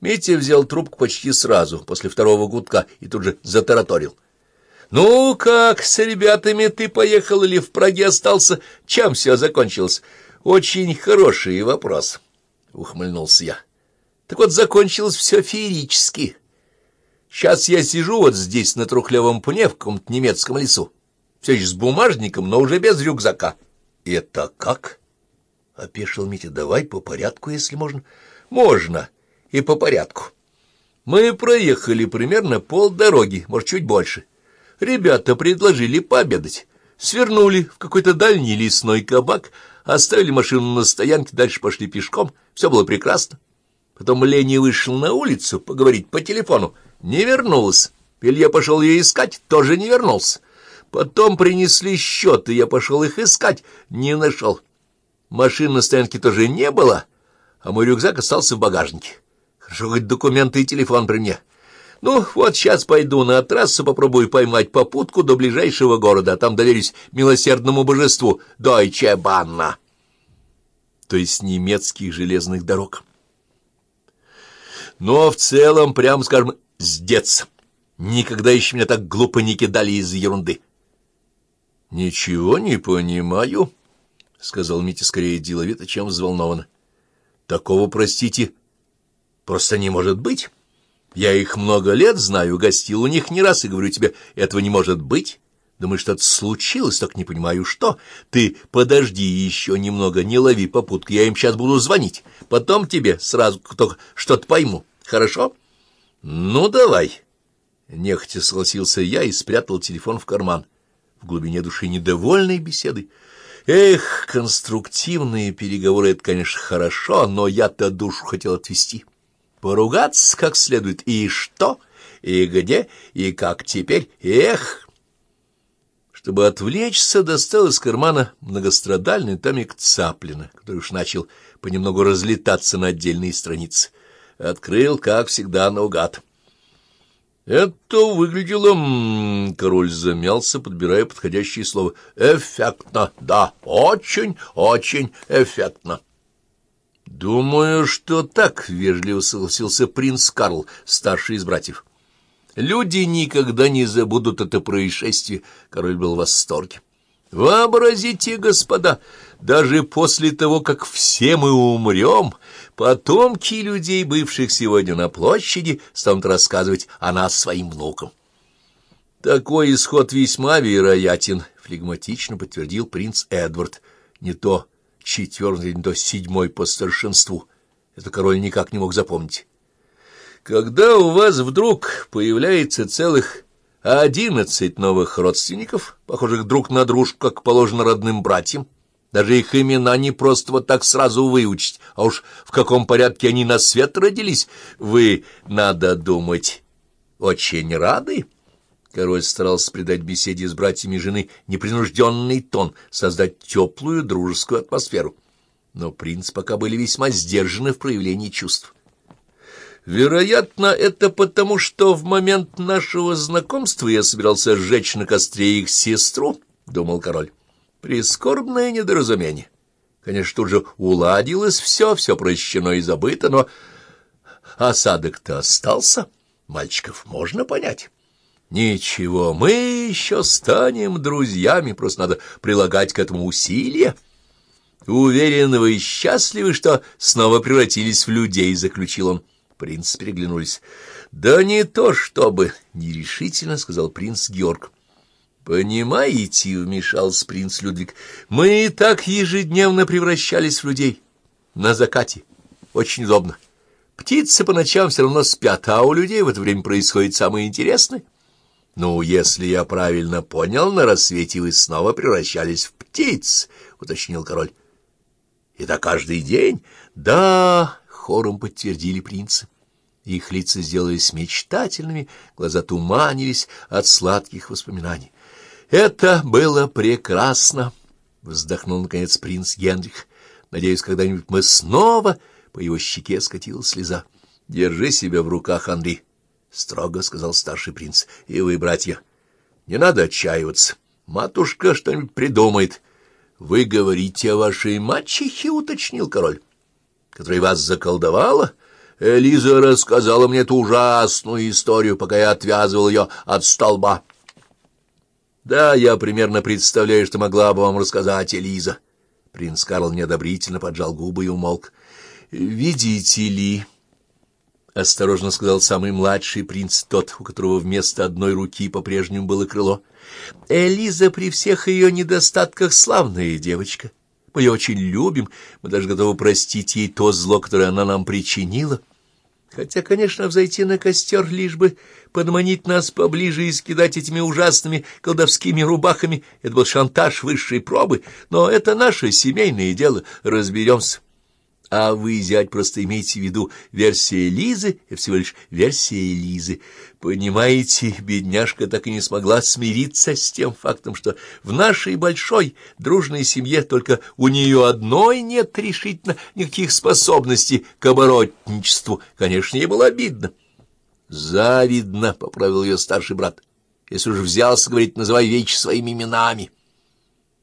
Митя взял трубку почти сразу, после второго гудка, и тут же затараторил. — Ну как, с ребятами ты поехал или в Праге остался? Чем все закончилось? — Очень хороший вопрос, — ухмыльнулся я. — Так вот, закончилось все феерически. Сейчас я сижу вот здесь, на трухлевом пне, в каком-то немецком лесу. Все еще с бумажником, но уже без рюкзака. — Это как? — опешил Митя. — Давай по порядку, если можно. — Можно. — и по порядку. Мы проехали примерно полдороги, может, чуть больше. Ребята предложили пообедать. Свернули в какой-то дальний лесной кабак, оставили машину на стоянке, дальше пошли пешком. Все было прекрасно. Потом Леня вышел на улицу поговорить по телефону. Не вернулась. Илья пошел ее искать, тоже не вернулся. Потом принесли счеты, я пошел их искать, не нашел. Машин на стоянке тоже не было, а мой рюкзак остался в багажнике. Хорошо, хоть документы и телефон при мне. Ну, вот сейчас пойду на трассу, попробую поймать попутку до ближайшего города, а там доверюсь милосердному божеству Дойче Банна, то есть немецких железных дорог. Но в целом, прям скажем, сдец. Никогда еще меня так глупо не кидали из-за ерунды. — Ничего не понимаю, — сказал Митя скорее деловито, чем взволнованно. — Такого, простите, Просто не может быть. Я их много лет знаю, гостил у них не раз, и говорю тебе, этого не может быть. Думаешь, что-то случилось, так не понимаю, что. Ты подожди еще немного, не лови попутку, я им сейчас буду звонить. Потом тебе сразу только что-то пойму. Хорошо? Ну, давай. Нехотя согласился я и спрятал телефон в карман. В глубине души недовольной беседы. Эх, конструктивные переговоры — это, конечно, хорошо, но я-то душу хотел отвести поругаться как следует, и что, и где, и как теперь, эх! Чтобы отвлечься, достал из кармана многострадальный томик Цаплина, который уж начал понемногу разлетаться на отдельные страницы. Открыл, как всегда, наугад. Это выглядело... Король замялся, подбирая подходящее слово. Эффектно, да, очень, очень эффектно. «Думаю, что так», — вежливо согласился принц Карл, старший из братьев. «Люди никогда не забудут это происшествие», — король был в восторге. «Вообразите, господа, даже после того, как все мы умрем, потомки людей, бывших сегодня на площади, станут рассказывать о нас своим внукам». «Такой исход весьма вероятен», — флегматично подтвердил принц Эдвард. «Не то...» четвертый до седьмой по старшинству. Это король никак не мог запомнить. Когда у вас вдруг появляется целых одиннадцать новых родственников, похожих друг на дружку, как положено родным братьям, даже их имена не просто вот так сразу выучить, а уж в каком порядке они на свет родились, вы, надо думать, очень рады. Король старался придать беседе с братьями жены непринужденный тон, создать теплую дружескую атмосферу. Но принц пока были весьма сдержаны в проявлении чувств. Вероятно, это потому, что в момент нашего знакомства я собирался сжечь на костре их сестру, — думал король. Прискорбное недоразумение. Конечно, тут же уладилось все, все прощено и забыто, но осадок-то остался. Мальчиков можно понять. Ничего, мы еще станем друзьями, просто надо прилагать к этому усилия. Уверен, вы счастливы, что снова превратились в людей, — заключил он. Принц переглянулись. — Да не то чтобы, — нерешительно сказал принц Георг. — Понимаете, — вмешался принц Людвиг, — мы и так ежедневно превращались в людей. На закате. Очень удобно. Птицы по ночам все равно спят, а у людей в это время происходит самое интересное — «Ну, если я правильно понял, на рассвете вы снова превращались в птиц», — уточнил король. «И так каждый день?» «Да», — хором подтвердили принцы. Их лица сделались мечтательными, глаза туманились от сладких воспоминаний. «Это было прекрасно!» — вздохнул, наконец, принц Генрих. «Надеюсь, когда-нибудь мы снова...» По его щеке скатилась слеза. «Держи себя в руках, Андрей. — строго сказал старший принц. — И вы, братья, не надо отчаиваться. Матушка что-нибудь придумает. — Вы говорите о вашей мачехе, — уточнил король, — которая вас заколдовала? Элиза рассказала мне эту ужасную историю, пока я отвязывал ее от столба. Да, я примерно представляю, что могла бы вам рассказать Элиза. Принц Карл неодобрительно поджал губы и умолк. «Видите ли...» — осторожно сказал самый младший принц, тот, у которого вместо одной руки по-прежнему было крыло. «Элиза при всех ее недостатках славная девочка. Мы ее очень любим, мы даже готовы простить ей то зло, которое она нам причинила. Хотя, конечно, взойти на костер, лишь бы подманить нас поближе и скидать этими ужасными колдовскими рубахами, это был шантаж высшей пробы, но это наше семейное дело, разберемся». А вы, зять, просто имейте в виду версия Лизы всего лишь версия Лизы. Понимаете, бедняжка так и не смогла смириться с тем фактом, что в нашей большой дружной семье только у нее одной нет решительно никаких способностей к оборотничеству. Конечно, ей было обидно. «Завидно», — поправил ее старший брат. «Если уж взялся, говорить, называй вещи своими именами».